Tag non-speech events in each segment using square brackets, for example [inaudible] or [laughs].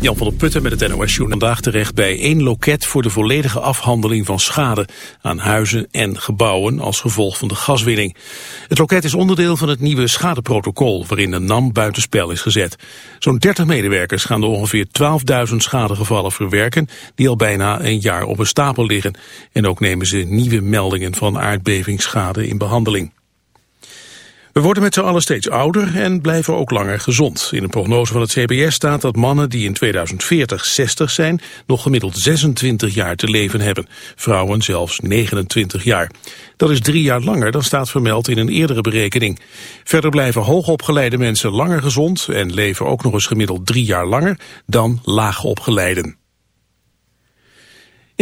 Jan van der Putten met het NOS Journal vandaag terecht bij één loket voor de volledige afhandeling van schade aan huizen en gebouwen als gevolg van de gaswinning. Het loket is onderdeel van het nieuwe schadeprotocol waarin de NAM buitenspel is gezet. Zo'n 30 medewerkers gaan de ongeveer 12.000 schadegevallen verwerken die al bijna een jaar op een stapel liggen. En ook nemen ze nieuwe meldingen van aardbevingsschade in behandeling. We worden met z'n allen steeds ouder en blijven ook langer gezond. In een prognose van het CBS staat dat mannen die in 2040 60 zijn... nog gemiddeld 26 jaar te leven hebben. Vrouwen zelfs 29 jaar. Dat is drie jaar langer dan staat vermeld in een eerdere berekening. Verder blijven hoogopgeleide mensen langer gezond... en leven ook nog eens gemiddeld drie jaar langer dan laagopgeleiden.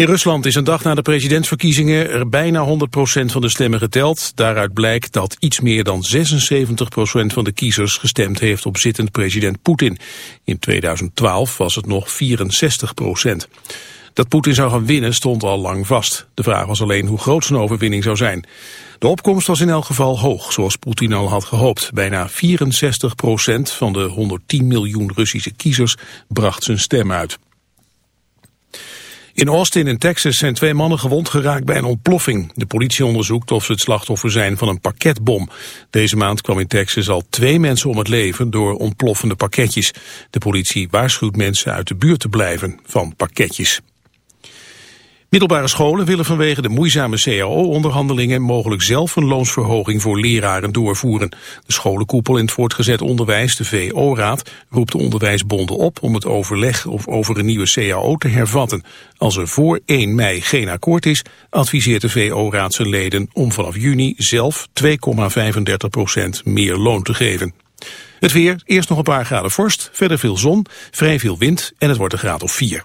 In Rusland is een dag na de presidentsverkiezingen er bijna 100% van de stemmen geteld. Daaruit blijkt dat iets meer dan 76% van de kiezers gestemd heeft op zittend president Poetin. In 2012 was het nog 64%. Dat Poetin zou gaan winnen stond al lang vast. De vraag was alleen hoe groot zijn overwinning zou zijn. De opkomst was in elk geval hoog, zoals Poetin al had gehoopt. Bijna 64% van de 110 miljoen Russische kiezers bracht zijn stem uit. In Austin in Texas zijn twee mannen gewond geraakt bij een ontploffing. De politie onderzoekt of ze het slachtoffer zijn van een pakketbom. Deze maand kwam in Texas al twee mensen om het leven door ontploffende pakketjes. De politie waarschuwt mensen uit de buurt te blijven van pakketjes. Middelbare scholen willen vanwege de moeizame cao-onderhandelingen mogelijk zelf een loonsverhoging voor leraren doorvoeren. De scholenkoepel in het voortgezet onderwijs, de VO-raad, roept de onderwijsbonden op om het overleg of over een nieuwe cao te hervatten. Als er voor 1 mei geen akkoord is, adviseert de VO-raad zijn leden om vanaf juni zelf 2,35% meer loon te geven. Het weer, eerst nog een paar graden vorst, verder veel zon, vrij veel wind en het wordt een graad of 4.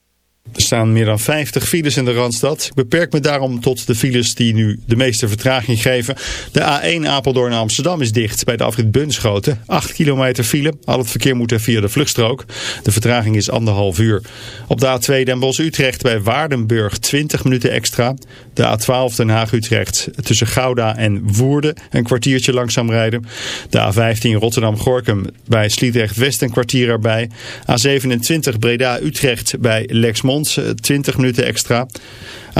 Er staan meer dan 50 files in de Randstad. Ik beperk me daarom tot de files die nu de meeste vertraging geven. De A1 Apeldoorn Amsterdam is dicht bij de afrit Bunschoten. 8 kilometer file. Al het verkeer moet er via de vluchtstrook. De vertraging is anderhalf uur. Op de A2 Den Bosch Utrecht bij Waardenburg 20 minuten extra. De A12 Den Haag Utrecht tussen Gouda en Woerden een kwartiertje langzaam rijden. De A15 Rotterdam Gorkum bij Sliedrecht West een kwartier erbij. A27 Breda Utrecht bij Lexmond 20 minuten extra.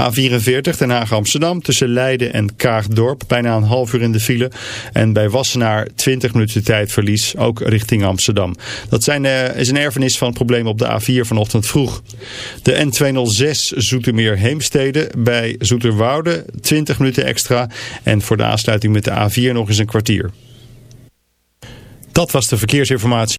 A44 Den Haag Amsterdam tussen Leiden en Kaagdorp bijna een half uur in de file. En bij Wassenaar 20 minuten tijdverlies, ook richting Amsterdam. Dat zijn, uh, is een erfenis van het probleem op de A4 vanochtend vroeg. De N206 Zoetermeer Heemstede bij Zoeterwoude 20 minuten extra. En voor de aansluiting met de A4 nog eens een kwartier. Dat was de verkeersinformatie.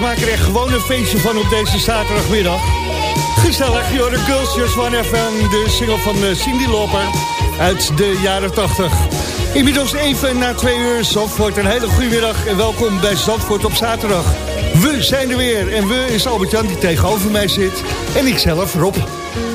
Dames maken er gewoon een feestje van op deze zaterdagmiddag. Gezellig, joh, de Girls Just One FM, de single van eh, Cindy Loper uit de jaren 80. Inmiddels even na twee uur Zandvoort. Een hele goede middag en welkom bij Zandvoort op zaterdag. We zijn er weer en we is Albert-Jan die tegenover mij zit. En ikzelf, Rob.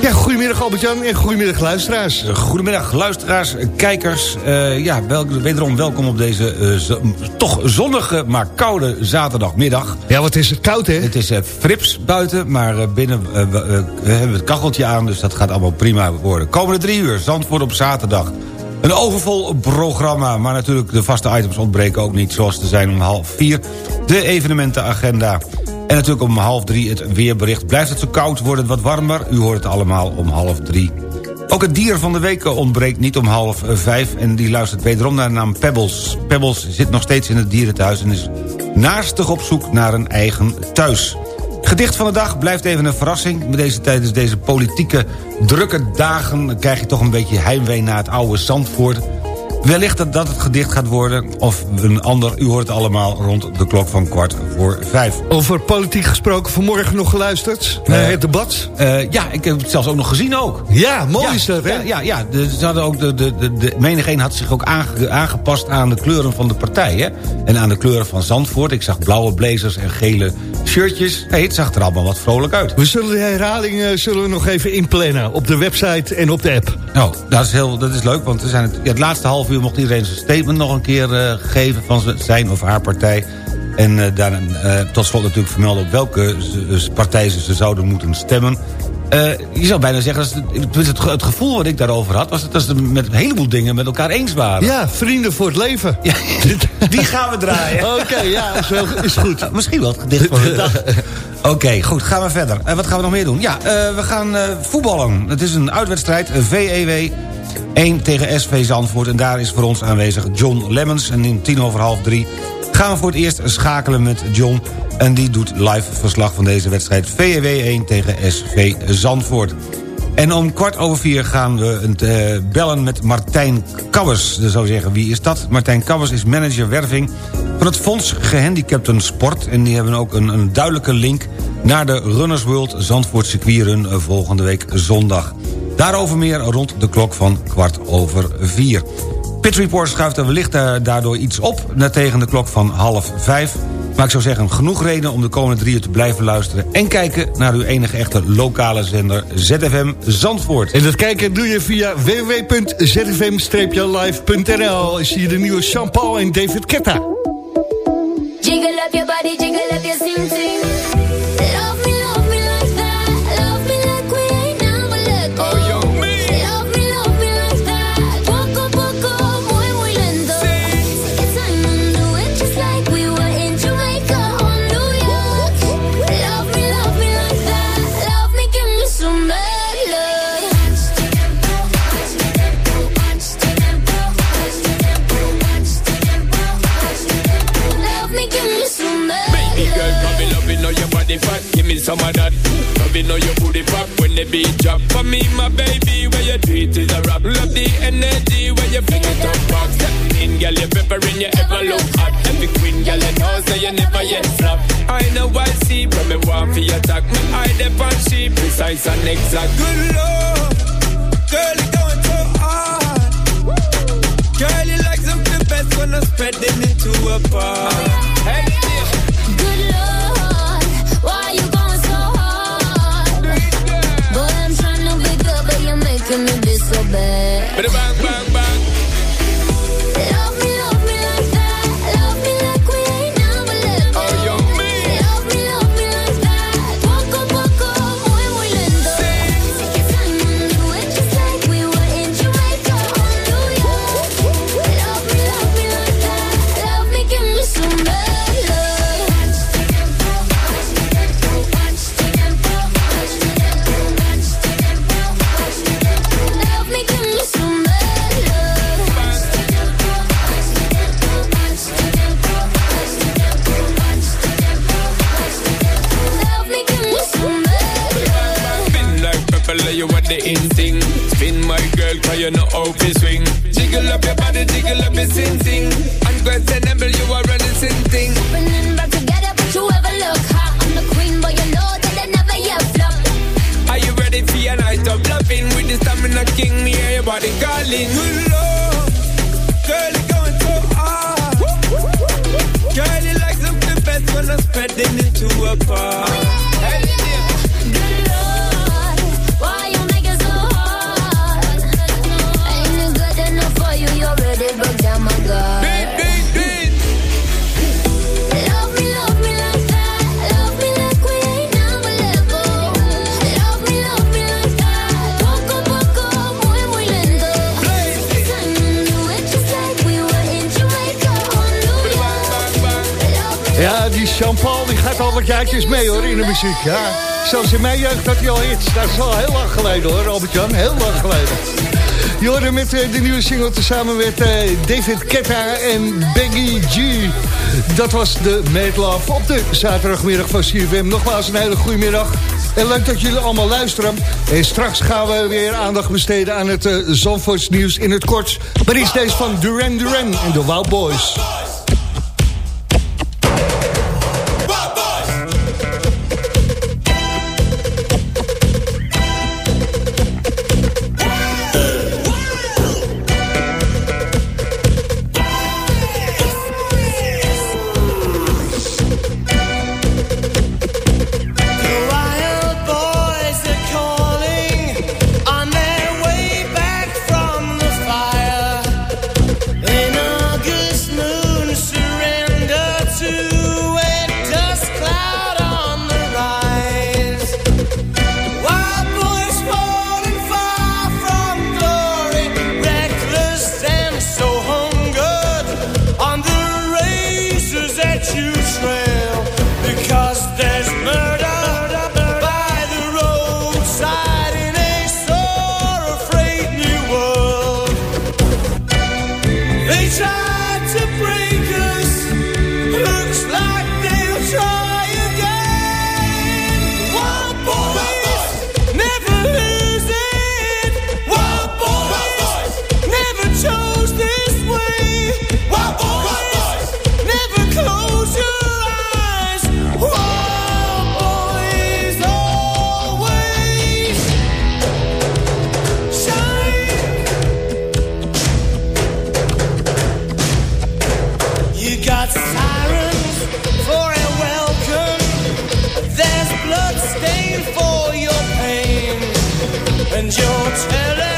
Ja, goedemiddag Albert-Jan en goedemiddag luisteraars. Goedemiddag luisteraars, kijkers. Eh, ja, wel, wederom welkom op deze eh, toch zonnige, maar koude zaterdagmiddag. Ja, wat is het koud hè? Het is eh, frips buiten, maar binnen eh, we, we hebben het kacheltje aan... dus dat gaat allemaal prima worden. Komende drie uur, Zandvoort op zaterdag. Een overvol programma, maar natuurlijk de vaste items ontbreken ook niet... zoals te zijn om half vier, de evenementenagenda... En natuurlijk om half drie het weerbericht. Blijft het zo koud, wordt het wat warmer? U hoort het allemaal om half drie. Ook het dier van de week ontbreekt niet om half vijf... en die luistert wederom naar de naam Pebbles. Pebbles zit nog steeds in het dierenthuis... en is naastig op zoek naar een eigen thuis. Gedicht van de dag blijft even een verrassing. Met deze, tijdens deze politieke drukke dagen... krijg je toch een beetje heimwee naar het oude Zandvoort... Wellicht dat dat het gedicht gaat worden, of een ander. U hoort het allemaal rond de klok van kwart voor vijf. Over politiek gesproken, vanmorgen nog geluisterd naar Eh, het debat. Eh, ja, ik heb het zelfs ook nog gezien ook. Ja, mooi ja, is dat hè? Ja, ja, ja de, ze hadden ook de, de, de, de menigeen had zich ook aange- aangepast aan de kleuren van de partij. Hè? En aan de kleuren van Zandvoort. Ik zag blauwe blazers en gele shirtjes. Hey, het zag er allemaal wat vrolijk uit. We zullen de herhaling eh, zullen we nog even inplannen op de website en op de app. Nou, dat is, heel, dat is leuk, want we zijn het, ja, het laatste half uur mocht iedereen zijn statement nog een keer eh, geven van zijn of haar partij. En eh, tot slot natuurlijk vermelden op welke partij ze zouden moeten stemmen. Eh, je zou bijna zeggen, dat het, het, gevoel wat ik daarover had... was dat ze met een heleboel dingen met elkaar eens waren. Ja, vrienden voor het leven. Ja, [laughs] die gaan we draaien. [laughs] Oké, ja, is, wel, is goed. [laughs] Misschien wel het gedicht van de dag. Oké, goed, gaan we verder. En wat gaan we nog meer doen? Ja, eh, we gaan eh, voetballen. Het is een uitwedstrijd, een VEW 1 tegen SV Zandvoort. En daar is voor ons aanwezig John Lemmens. En in tien over half drie gaan we voor het eerst schakelen met John. En die doet live verslag van deze wedstrijd VEW 1 tegen SV Zandvoort. En om kwart over vier gaan we eh, bellen met Martijn Kabbers. Dan zou zeggen, wie is dat? Martijn Kabbers is manager werving van het Fonds Gehandicapten Sport. En die hebben ook een, een duidelijke link naar de Runners World Zandvoort circuitrun eh, volgende week zondag. Daarover meer rond de klok van kwart over vier. Pit Report schuift er wellicht eh, daardoor iets op... naar tegen de klok van half vijf. Maar ik zou zeggen, genoeg reden om de komende drie uur te blijven luisteren... en kijken naar uw enige echte lokale zender ZFM Zandvoort. En dat kijken doe je via www.zfm-live.nl. Is hier de nieuwe Jean-Paul en David Ketta. Jiggle up your body, jiggle up your sing some of that. Loving on your booty pop when the beat drop. For me, my baby, where you treat is a rap. Love the energy when you fling it up back. Step in, girl, you peppering, you ever look hot. Every queen, girl, you know, so you never yet flop. I know I see, but me want for your attack. Me eye the on she precise and exact. Good lord, girl, you going so hard. Girl, you like something best when I'm spreading it to a bar. Hey, yeah. Good Lord, Zelfs in mijn jeugd dat hij al iets. Dat is al heel lang geleden hoor, Robert Jan. Heel lang geleden. Jorden met eh, de nieuwe single tezamen met eh, David Ketta en Beggy G. Dat was de Meetlaf op de zaterdagmiddag van CFM. Nogmaals een hele goede middag. En leuk dat jullie allemaal luisteren. En straks gaan we weer aandacht besteden aan het uh, nieuws in het kort. Maar is deze van Duran Duran en de Wild Boys. and you're telling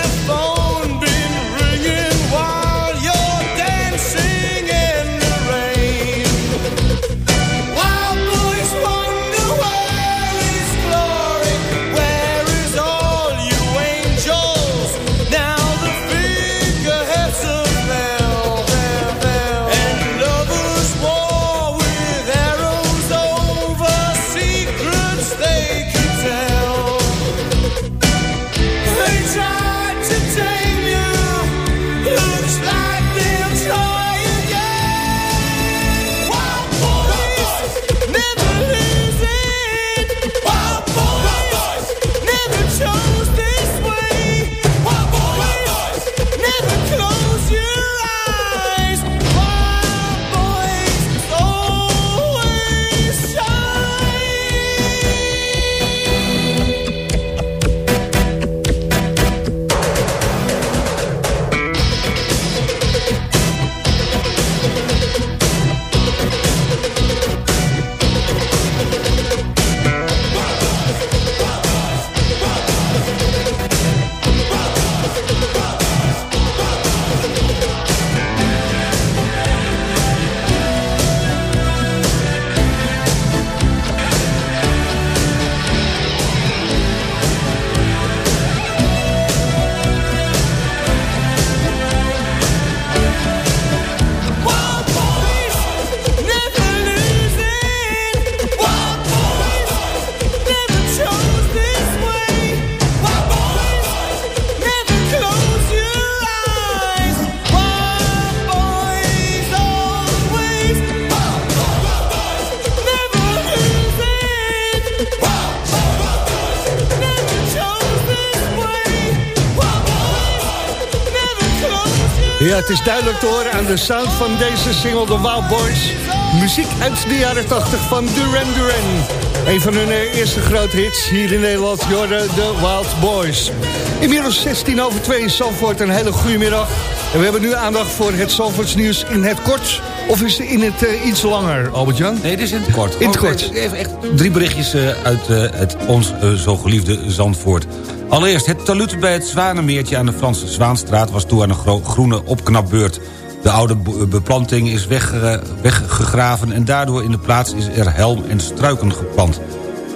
Ja, het is duidelijk te horen aan de sound van deze single, de Wild Boys. Muziek uit de jaren 80 van Duran Duran. Een van hun eh, eerste grote hits hier in Nederland, Jorden, de Wild Boys. Inmiddels 16 over 2 in Sanford een hele goede middag. En we hebben nu aandacht voor het Zandvoorts nieuws in het kort... Of is het in het eh, iets langer, Albert-Jan? Nee, dit is in het kort. In het Oh, kort. Even echt drie berichtjes eh, uit het ons eh, zo geliefde Zandvoort. Allereerst, het talud bij het Zwanemeertje aan de Franse Zwaanstraat... was toe aan een gro- groene opknapbeurt. De oude be- beplanting is wegge- weggegraven... en daardoor in de plaats is er helm en struiken geplant.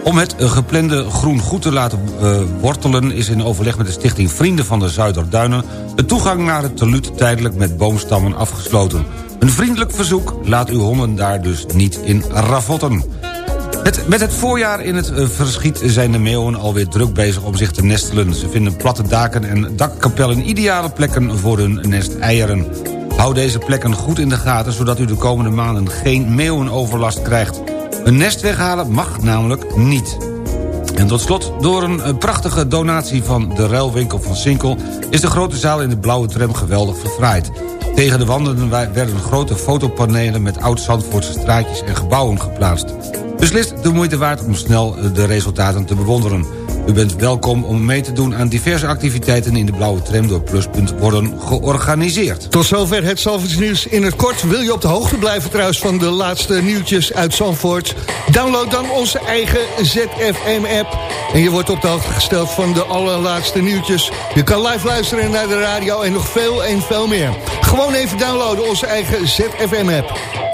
Om het geplande groen goed te laten eh, wortelen... is in overleg met de stichting Vrienden van de Zuiderduinen... de toegang naar het talud tijdelijk met boomstammen afgesloten. Een vriendelijk verzoek, laat uw honden daar dus niet in ravotten. Met het voorjaar in het eh, verschiet zijn de meeuwen alweer druk bezig om zich te nestelen. Ze vinden platte daken en dakkapellen ideale plekken voor hun nesteieren. Hou deze plekken goed in de gaten, zodat u de komende maanden geen meeuwenoverlast krijgt. Een nest weghalen mag namelijk niet. En tot slot, door een eh, prachtige donatie van de ruilwinkel van Sinkel... is de grote zaal in de blauwe tram geweldig verfraaid. Tegen de wanden wa- werden grote fotopanelen met oud-Zandvoortse straatjes en gebouwen geplaatst. Beslist de moeite waard om snel eh, de resultaten te bewonderen. U bent welkom om mee te doen aan diverse activiteiten in de blauwe tram... door Pluspunt worden georganiseerd. Tot zover het Zandvoorts nieuws in het kort. Wil je op de hoogte blijven trouwens van de laatste nieuwtjes uit Zandvoort? Download dan onze eigen ZFM-app. En je wordt op de hoogte gesteld van de allerlaatste nieuwtjes. Je kan live luisteren naar de radio en nog veel en veel meer. Gewoon even downloaden onze eigen ZFM-app.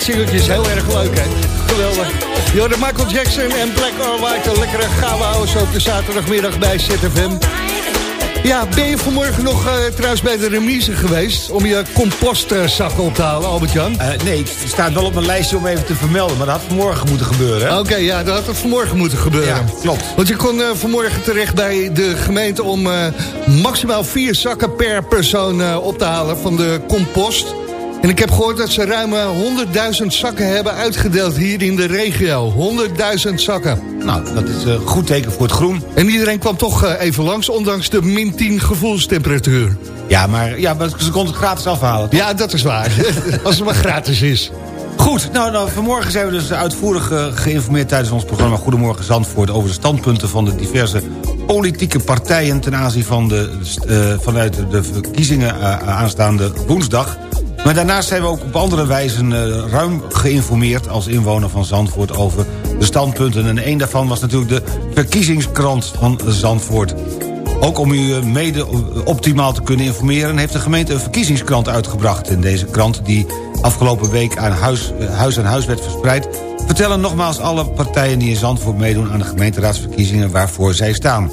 Dit singeltje is heel erg leuk, hè? Geweldig. De Michael Jackson en Black or White, een lekkere gouden op de zaterdagmiddag bij ZFM. Ja, ben je vanmorgen nog uh, trouwens bij de remise geweest... om je compostzakken op te halen, Albert-Jan? Uh, nee, het staat wel op mijn lijstje om even te vermelden... maar dat had vanmorgen moeten gebeuren. Oké, okay, ja, dat had vanmorgen moeten gebeuren. Ja, klopt. Want je kon uh, vanmorgen terecht bij de gemeente... om maximaal vier zakken per persoon op te halen van de compost... En ik heb gehoord dat ze ruim 100.000 zakken hebben uitgedeeld hier in de regio. 100.000 zakken. Nou, dat is een goed teken voor het groen. En iedereen kwam toch eh, even langs, ondanks de min 10 gevoelstemperatuur. Ja, maar, ja, maar ze konden het gratis afhalen. Toch? Ja, dat is waar. [laughs] Als het maar gratis is. Goed, nou, nou, vanmorgen zijn we dus uitvoerig uh, geïnformeerd tijdens ons programma Goedemorgen Zandvoort... over de standpunten van de diverse politieke partijen ten aanzien van de, uh, vanuit de verkiezingen uh, aanstaande woensdag. Maar daarnaast zijn we ook op andere wijzen uh, ruim geïnformeerd... als inwoner van Zandvoort over de standpunten. En een daarvan was natuurlijk de verkiezingskrant van Zandvoort. Ook om u eh, mede optimaal te kunnen informeren... heeft de gemeente een verkiezingskrant uitgebracht. In deze krant, die afgelopen week aan eh, huis aan huis werd verspreid... vertellen nogmaals alle partijen die in Zandvoort meedoen... aan de gemeenteraadsverkiezingen waarvoor zij staan.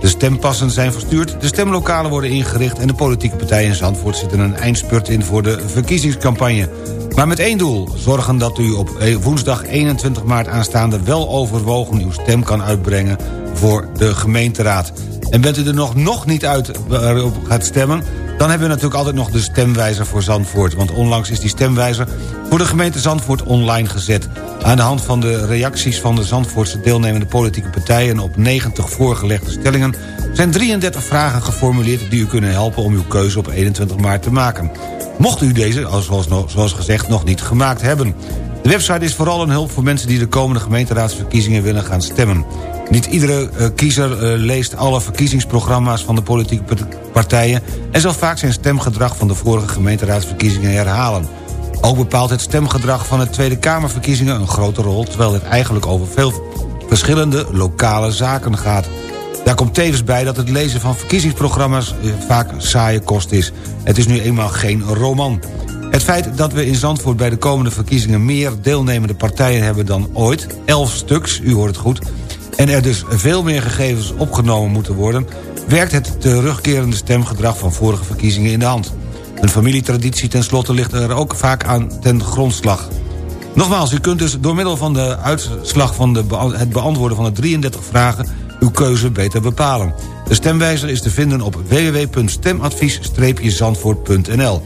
De stempassen zijn verstuurd, de stemlokalen worden ingericht... en de politieke partijen in Zandvoort zitten een eindspurt in voor de verkiezingscampagne. Maar met één doel, zorgen dat u op e- woensdag 21 maart aanstaande... wel overwogen uw stem kan uitbrengen voor de gemeenteraad. En bent u er nog, nog niet uit waarop gaat stemmen... dan hebben we natuurlijk altijd nog de stemwijzer voor Zandvoort. Want onlangs is die stemwijzer voor de gemeente Zandvoort online gezet. Aan de hand van de reacties van de Zandvoortse deelnemende politieke partijen... op 90 voorgelegde stellingen zijn 33 vragen geformuleerd... die u kunnen helpen om uw keuze op 21 maart te maken. Mocht u deze, zoals, gezegd, nog niet gemaakt hebben. De website is vooral een hulp voor mensen die de komende gemeenteraadsverkiezingen willen gaan stemmen. Niet iedere uh, kiezer uh, leest alle verkiezingsprogramma's van de politieke partijen... en zal vaak zijn stemgedrag van de vorige gemeenteraadsverkiezingen herhalen. Ook bepaalt het stemgedrag van de Tweede Kamerverkiezingen een grote rol... terwijl het eigenlijk over veel verschillende lokale zaken gaat. Daar komt tevens bij dat het lezen van verkiezingsprogramma's eh, vaak saaie kost is. Het is nu eenmaal geen roman. Het feit dat we in Zandvoort bij de komende verkiezingen... meer deelnemende partijen hebben dan ooit, 11 stuks, u hoort het goed... en er dus veel meer gegevens opgenomen moeten worden... werkt het terugkerende stemgedrag van vorige verkiezingen in de hand. Een familietraditie tenslotte ligt er ook vaak aan ten grondslag. Nogmaals, u kunt dus door middel van de uitslag van de het beantwoorden van de 33 vragen... uw keuze beter bepalen. De stemwijzer is te vinden op www.stemadvies-zandvoort.nl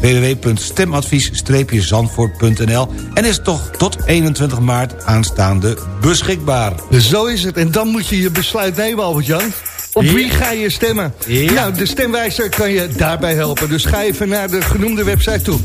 www.stemadvies-zandvoort.nl en is toch tot 21 maart aanstaande beschikbaar. Zo is het. En dan moet je je besluit nemen, Albert-Jan. Op wie ga je stemmen? Ja. Nou, de stemwijzer kan je daarbij helpen. Dus ga even naar de genoemde website toe.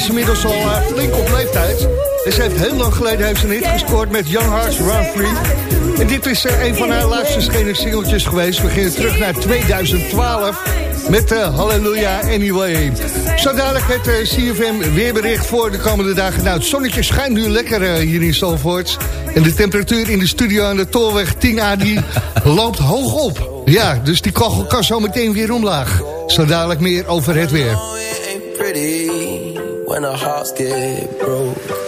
Is inmiddels al eh, flink op leeftijd. En ze heeft heel lang geleden heeft een hit gescoord met Young Hearts Run Free. En dit is eh, een van haar laatste verschenen singeltjes geweest. We gingen terug naar 2012 met uh, Hallelujah Anyway. Zo dadelijk het uh, CFM weerbericht voor de komende dagen. Nou, het zonnetje schijnt nu lekker uh, hier in Zalvoort. En de temperatuur in de studio aan de Tolweg 10A die [laughs] loopt hoog op. Ja, dus die kachel kan zo meteen weer omlaag. Zo dadelijk meer over het weer. When our hearts get broke.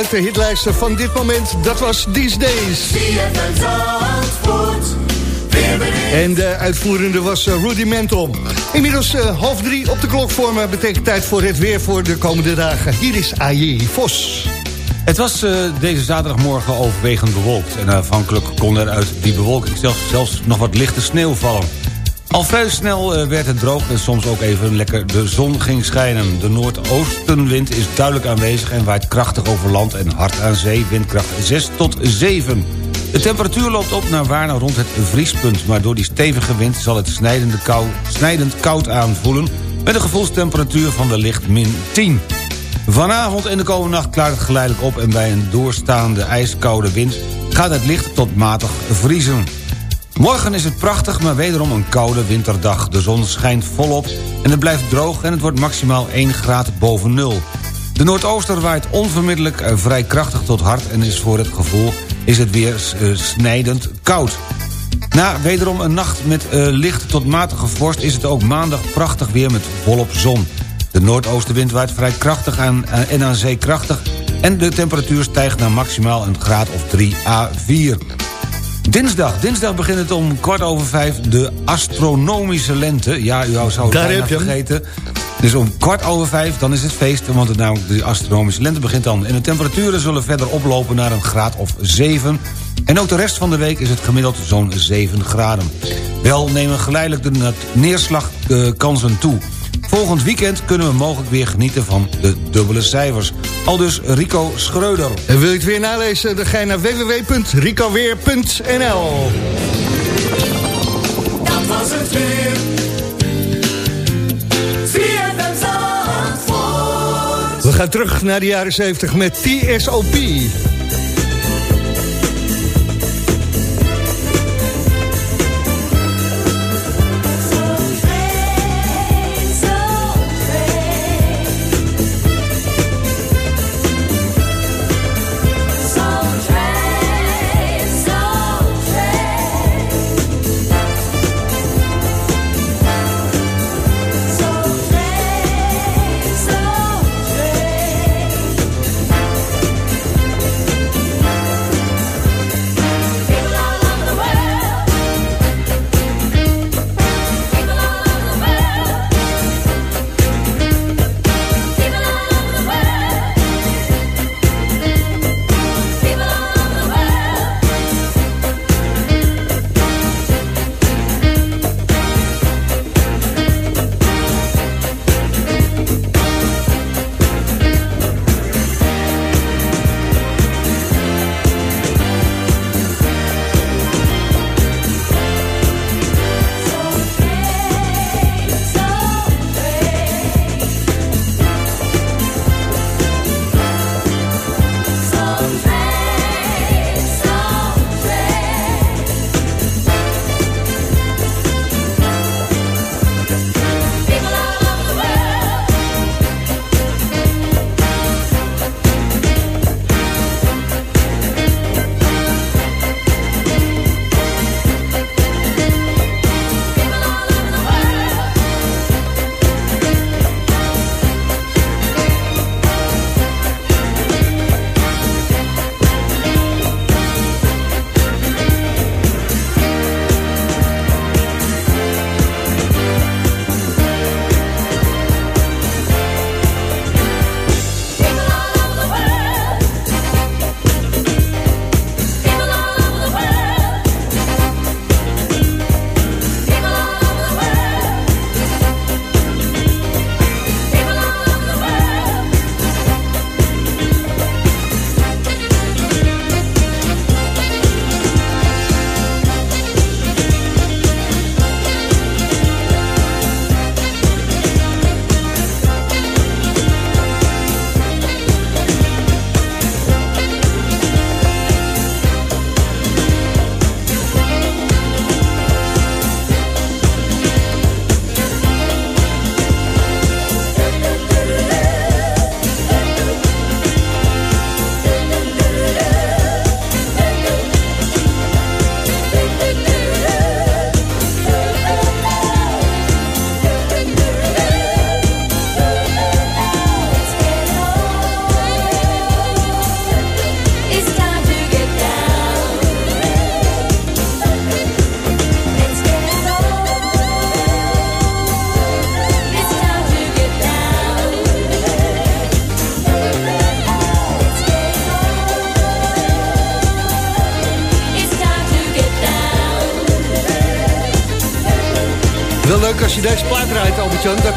Uit de hitlijsten van dit moment. Dat was These Days. En de uitvoerende was uh, Rudy Menton. Inmiddels uh, half drie op de klok voor me. Betekent tijd voor het weer voor de komende dagen. Hier is AJ Vos. Het was uh, deze zaterdagmorgen overwegend bewolkt... en afhankelijk kon er uit die bewolking zelfs, zelfs nog wat lichte sneeuw vallen. Al vrij snel uh, werd het droog en soms ook even lekker de zon ging schijnen. De noordoostenwind is duidelijk aanwezig en waait krachtig over land en hard aan zee. Windkracht 6 tot 7. De temperatuur loopt op naar waarde rond het vriespunt... maar door die stevige wind zal het snijdende kou, snijdend koud aanvoelen... met een gevoelstemperatuur van wellicht min 10. Vanavond en de komende nacht klaart het geleidelijk op... en bij een doorstaande ijskoude wind gaat het licht tot matig vriezen. Morgen is het prachtig, maar wederom een koude winterdag. De zon schijnt volop en het blijft droog... en het wordt maximaal 1 graad boven nul. De noordooster waait onvermiddelijk eh, vrij krachtig tot hard... en is voor het gevoel is het weer eh, snijdend koud. Na wederom een nacht met uh, licht tot matige vorst... is het ook maandag prachtig weer met volop zon. De noordoostenwind waait vrij krachtig aan, en aan zee krachtig... en de temperatuur stijgt naar maximaal een graad of 3 à 4. Dinsdag. Dinsdag begint het om kwart over vijf de astronomische lente. Ja, u zou het Daar bijna vergeten. Dus om kwart over vijf, dan is het feest. Want het, namelijk de astronomische lente begint dan. En de temperaturen zullen verder oplopen naar een graad of 7. En ook de rest van de week is het gemiddeld zo'n 7 graden. Wel nemen geleidelijk de neerslagkansen toe. Volgend weekend kunnen we mogelijk weer genieten van de dubbele cijfers. Al dus Rico Schreuder. En wil je het weer nalezen? Dan ga je naar www.ricoweer.nl Dat was het weer. We gaan terug naar de jaren 70 met TSOP.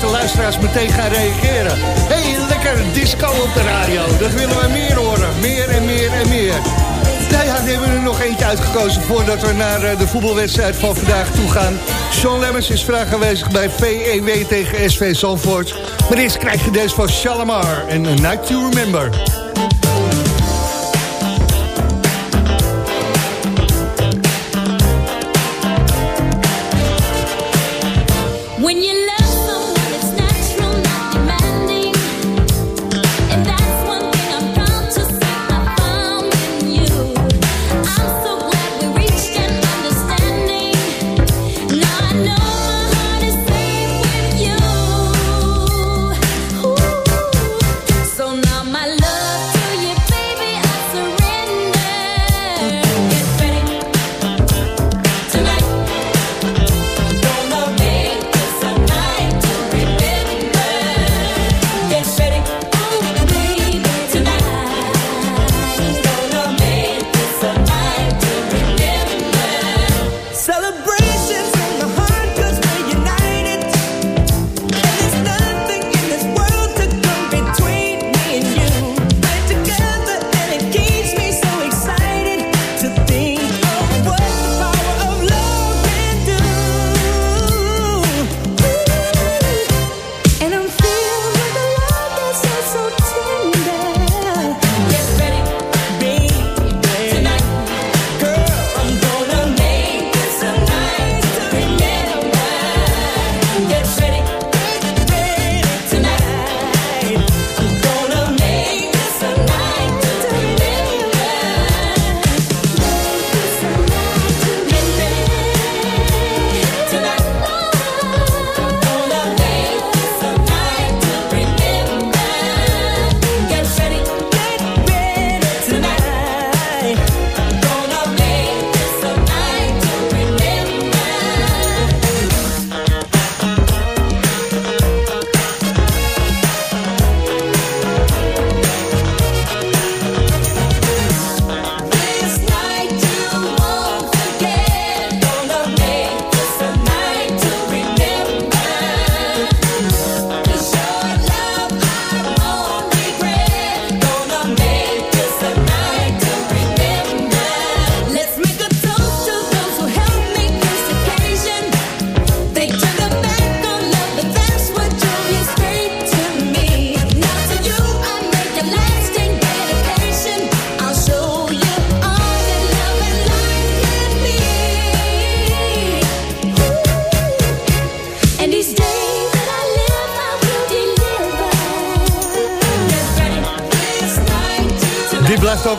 De luisteraars meteen gaan reageren. hey, lekker disco op de radio. Dat willen we meer horen. Meer en meer en meer. Nou ja, hebben we er nog eentje uitgekozen... voordat we naar eh, de voetbalwedstrijd van vandaag toe gaan. Sean Lemmers is vandaag aanwezig bij VEW tegen SV Zandvoort. Maar eerst krijg je deze van Shalimar en A Night to Remember. When you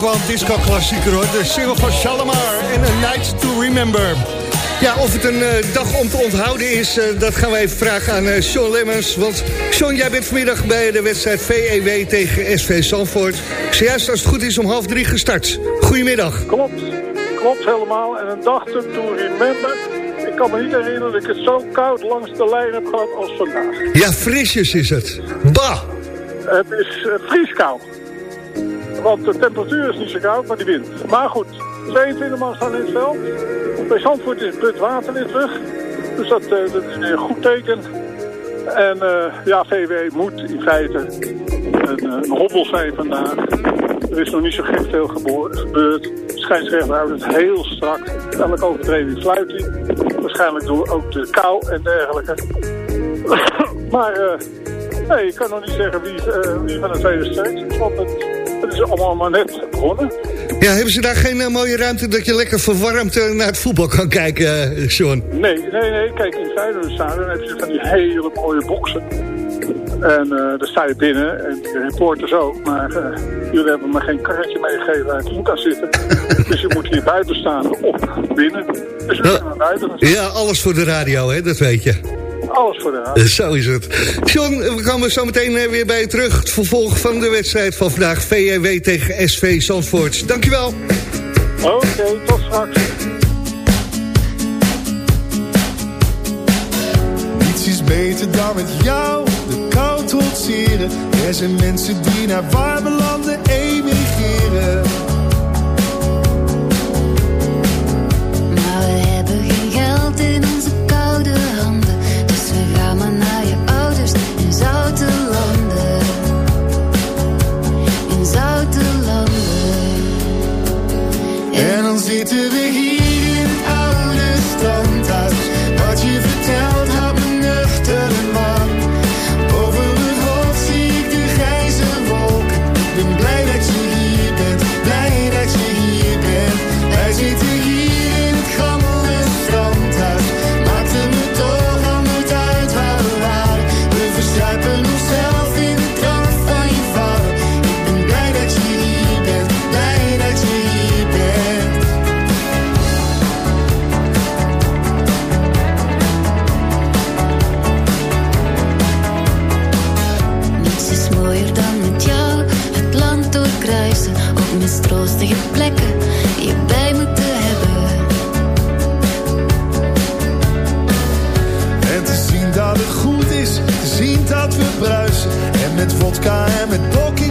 wel een disco-klassieker hoor. De single van Shalimar en A Night to Remember. Ja, of het een eh, dag om te onthouden is, eh, dat gaan we even vragen aan eh, Sean Lemmers. Want Sean, jij bent vanmiddag bij de wedstrijd VEW tegen SV Zandvoort. Zojuist als het goed is om half drie gestart. Goedemiddag. Klopt, klopt helemaal. En een dag to remember. Ik kan me niet herinneren dat ik het zo koud langs de lijn heb gehad als vandaag. Ja, frisjes is het. Bah! Het is vrieskoud. Want de temperatuur is niet zo koud, maar die wind. Maar goed, 22 man staan in het veld. Bij Zandvoort is Bud Water weer terug. Dus dat, eh, dat is een goed teken. En eh, ja, VW moet in feite een, eh, een hobbel zijn vandaag. Er is nog niet zo gek veel gebeurd. Scheidsrechter houdt het heel strak. Elke overtreding fluit hij. Waarschijnlijk door ook de kou en dergelijke. [coughs] maar eh, nee, ik kan nog niet zeggen wie, van de tweede steekt. Want het, het is allemaal maar net begonnen. Ja, hebben ze daar geen eh, mooie ruimte dat je lekker verwarmd eh, naar het voetbal kan kijken, eh, Sean? Nee, nee, nee. Kijk, in Feyenoordstadion heb je van die hele mooie boksen. En daar sta je binnen en de reporters ook. Maar jullie hebben me geen karretje meegegeven waar ik in kan zitten. [laughs] dus je moet hier buiten staan of binnen. Dus we zijn naar buiten. Ja, alles voor de radio, hè, dat weet je. Alles voor de raad. Eh, Zo is het. John, we komen zo meteen eh, weer bij je terug. Het vervolg van de wedstrijd van vandaag. VW tegen SV Zandvoort. Dankjewel. Oké, tot straks. Niets is beter dan met jou de kou trotseren. Er zijn mensen die naar warme landen emigreren. Met vodka en met blokking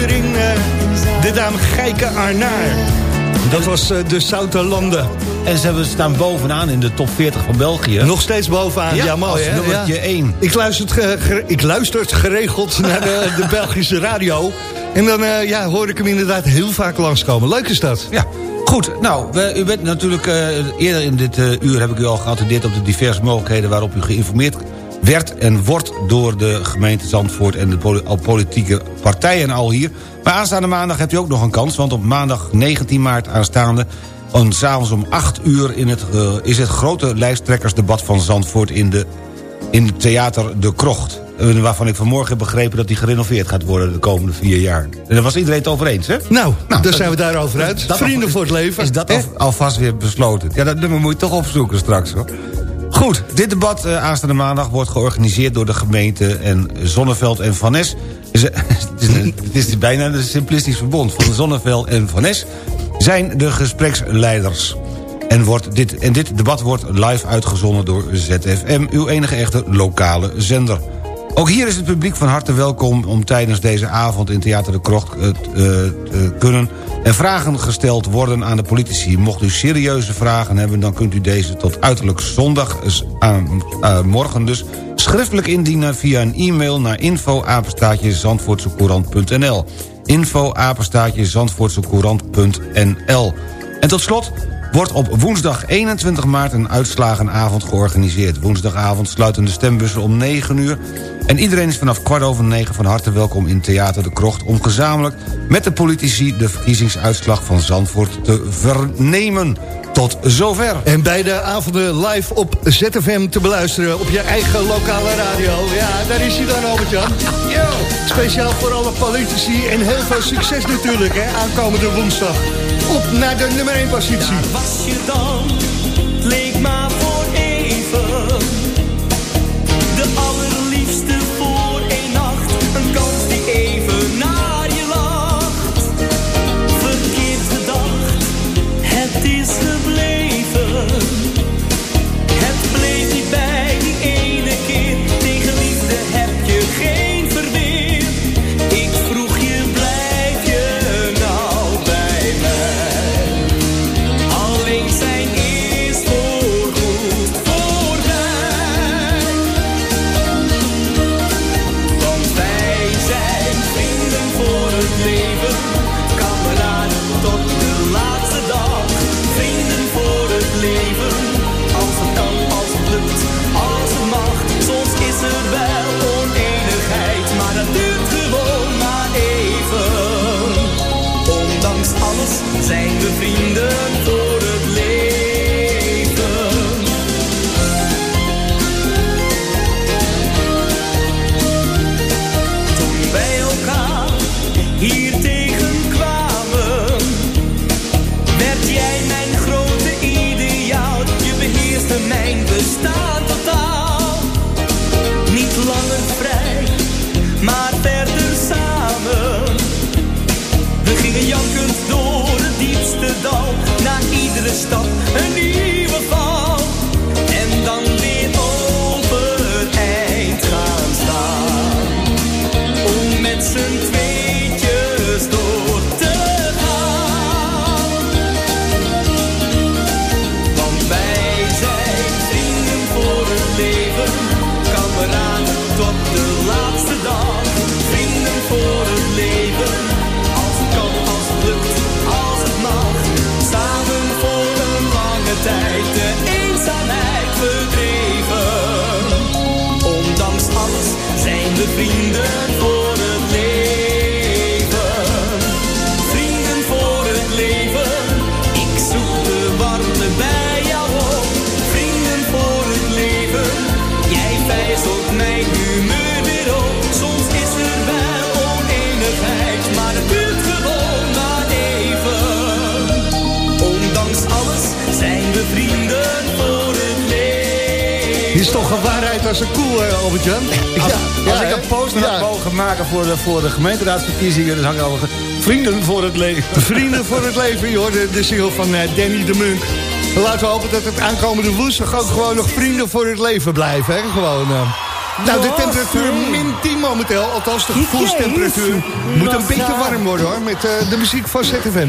de dame Geike Arnaar. Dat was eh, de Zouterlanden. En ze hebben staan bovenaan in de top 40 van België. Nog steeds bovenaan, ja, hè? nummertje Ja. één. Ik luister, het ge- ge- ik luister het geregeld [laughs] naar de, de Belgische radio. En dan eh, ja, hoor ik hem inderdaad heel vaak langskomen. Leuk is dat. Ja, goed. Nou, we, u bent natuurlijk eh, eerder in dit eh, uur heb ik u al geattendeerd op de diverse mogelijkheden waarop u geïnformeerd werd en wordt door de gemeente Zandvoort en de politieke partijen al hier. Maar aanstaande maandag hebt u ook nog een kans, want op maandag 19 maart aanstaande en s'avonds om 8 uur in het, eh, is het grote lijsttrekkersdebat van Zandvoort in, de, in het theater De Krocht. Eh, Waarvan ik vanmorgen heb begrepen dat die gerenoveerd gaat worden de komende vier jaar. En daar was iedereen het over eens, hè? Nou, daar dat- zijn we daarover uit. Vrienden voor het leven. Is dat al, alvast weer besloten? Ja, dat nummer moet je toch opzoeken straks, hoor. Goed, dit debat eh, aanstaande maandag wordt georganiseerd door de gemeente en Zonneveld en Van. [laughs] Is, het, is, bijna een simplistisch verbond van Zonneveld en Van Nes zijn de gespreksleiders. En, wordt dit, en dit debat wordt live uitgezonden door ZFM, uw enige echte lokale zender. Ook hier is het publiek van harte welkom om tijdens deze avond in Theater de Krocht eh, eh, te kunnen en vragen gesteld worden aan de politici. Mocht u serieuze vragen hebben, dan kunt u deze tot uiterlijk zondag eh, morgen dus schriftelijk indienen via een e-mail naar info zandvoortsecourant.nl info En tot slot wordt op woensdag 21 maart een uitslagenavond georganiseerd. Woensdagavond sluiten de stembussen om 9 uur... en iedereen is vanaf kwart over 9 van harte welkom in Theater de Krocht... om gezamenlijk met de politici de verkiezingsuitslag van Zandvoort te vernemen. Tot zover. En beide avonden live op ZFM te beluisteren op je eigen lokale radio. Ja, daar is hij dan, Albert-Jan. Yo. Speciaal voor alle politici en heel veel succes natuurlijk, hè, aankomende woensdag. Op naar de nummer 1 positie. was je dan? Voor de, voor de gemeenteraadsverkiezingen... zou ik al vrienden voor het leven. Vrienden voor het leven, joh. De, de single van eh, Danny de Munk. Laten we hopen dat het aankomende woensdag ook gewoon nog vrienden voor het leven blijven. Hè? Gewoon, eh. Nou, de temperatuur min 10 momenteel. Althans, de gevoelstemperatuur moet een beetje warm worden, hoor. Met eh, de muziek van ZFM.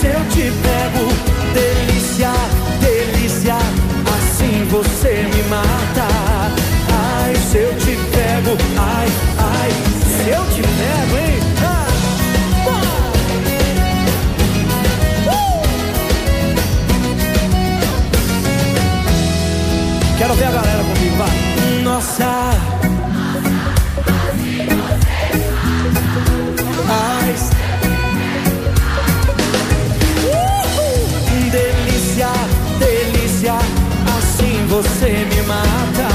se eu te pego, delícia, delícia, assim você me mata. Ai, se eu te pego, ai, ai, se eu te pego, hein? Ah, uh! Quero ver a galera você me mata.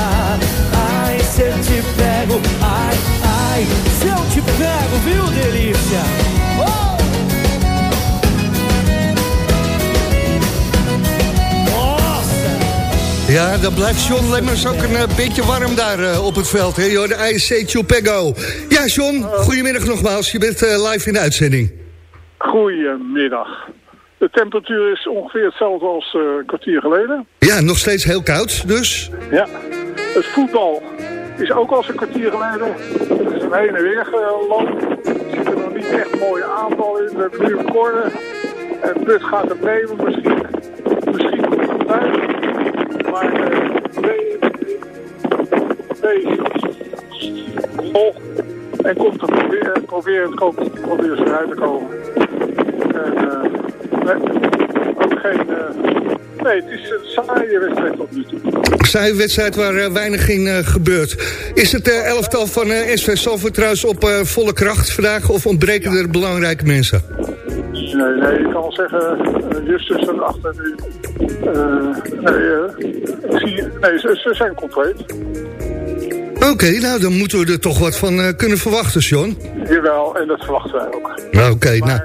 Ai, se eu te pego, ai, ai, se eu te pego, viu, delícia? Oh! Ja, dan blijft John Lemmers ook een eh, beetje warm daar eh, op het veld. Hè? Joh, de IC Chupego. Ja, John, goedemiddag nogmaals. Je bent eh, live in de uitzending. Goedemiddag. De temperatuur is ongeveer hetzelfde als eh, een kwartier geleden. Ja, nog steeds heel koud, dus. Ja. Het voetbal is ook als een kwartier geleden. Het is een heen en weer gelopen. Er zitten nog niet echt mooie aanvallen in. We hebben nu een corner. En Put gaat hem nemen, misschien, misschien komt. Maar eh nee, nee, vol. En komt er proberen, proberen, proberen, proberen ze eruit te komen. En eh nee, ook geen, eh, nee, het is een saaie wedstrijd tot nu toe. Saaie wedstrijd waar eh, weinig in eh, gebeurt. Is het elftal van SV Salford trouwens op volle kracht vandaag... of ontbreken er belangrijke mensen? Nee, nee, ik kan wel zeggen, Justus erachter nu. eh nee, ik zie, nee ze, ze zijn compleet. Oké, nou dan moeten we er toch wat van kunnen verwachten, John. Jawel, en dat verwachten wij ook. Oké, nou,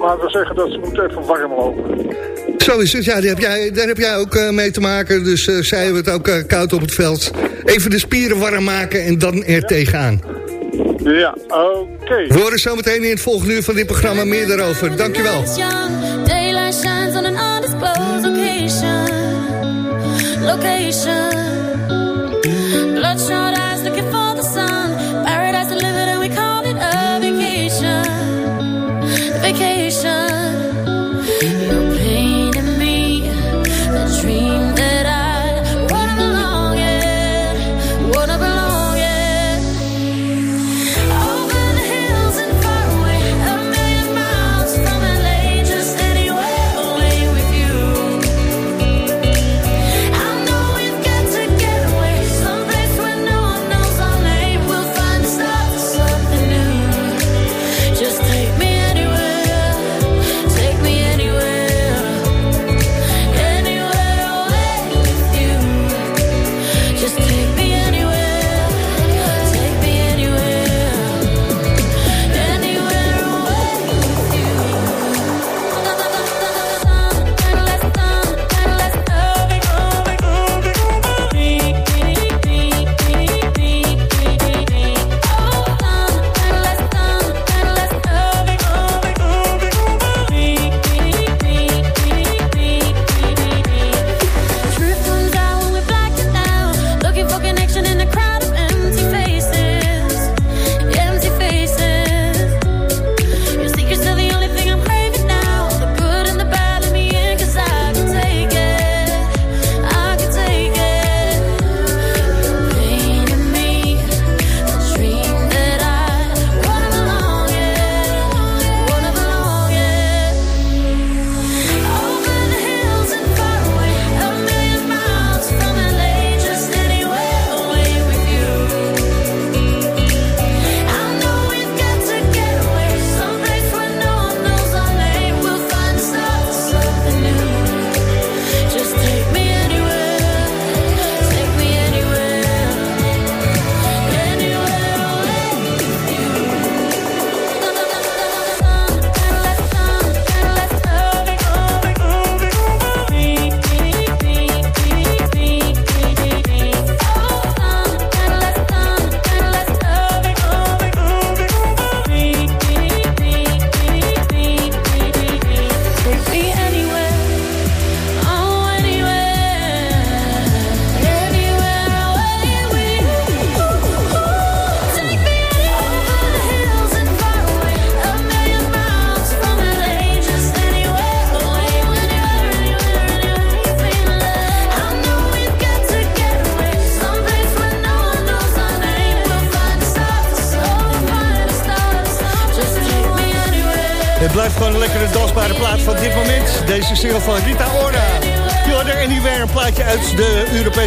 Maar we zeggen dat ze moeten even warm lopen. zo is het. Ja, daar heb jij, daar heb jij ook eh, mee te maken. Dus eh zeiden we het ook eh, koud op het veld. Even de spieren warm maken en dan er tegenaan. Ja, oké. We horen zometeen in het volgende uur van dit programma meer daarover. Dankjewel. Daylight shines on an undisclosed location. Location. Bloodshot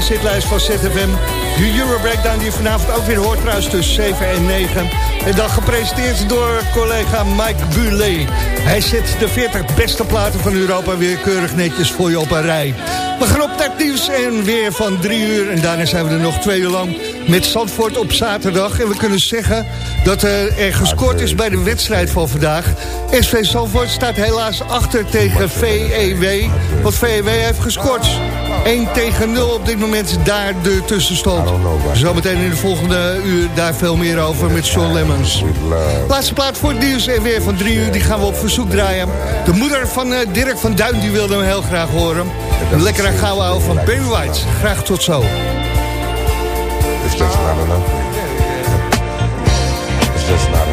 hitlijst van ZFM. De Euro Breakdown die je vanavond ook weer hoort trouwens tussen 7 en 9. En dan gepresenteerd door collega Mike Bulet. Hij zet de 40 beste platen van Europa weer keurig netjes voor je op een rij. We gaan op nieuws en weer van drie uur. En daarna zijn we er nog twee uur lang met Zandvoort op zaterdag. En we kunnen zeggen dat er gescoord is bij de wedstrijd van vandaag. SV Zandvoort staat helaas achter tegen VEW. Want VEW heeft gescoord. 1 tegen 0 op dit moment daar de tussenstand. Zometeen in de volgende uur daar veel meer over met Sean Lemmens. Laatste plaat voor het nieuws en weer van drie uur. Die gaan we op verzoek draaien. De moeder van eh, Dirk van Duin die wilde hem heel graag horen. Een lekkere gouden ouwe van Barry White. Graag tot zo. It's just not enough. It's just not enough.